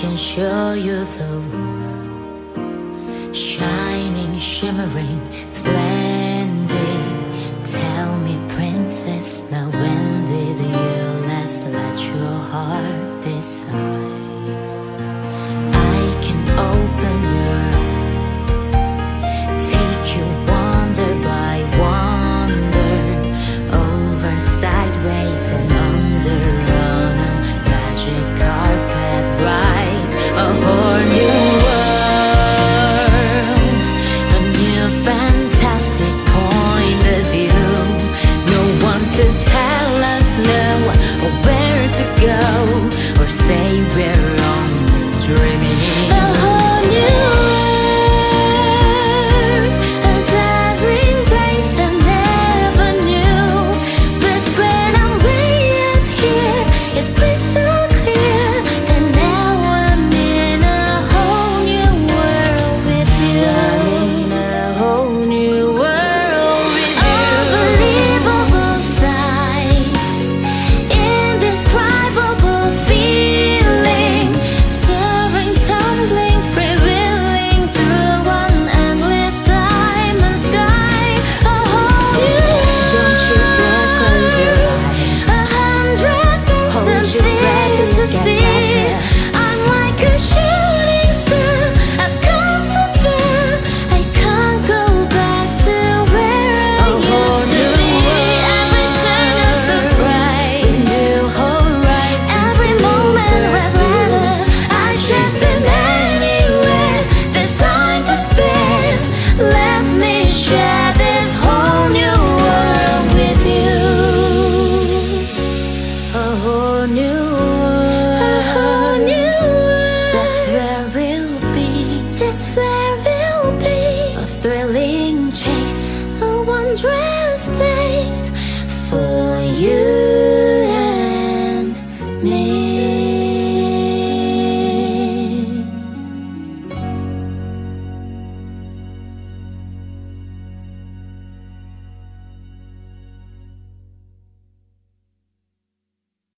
can show you the world. Shining, shimmering, flashing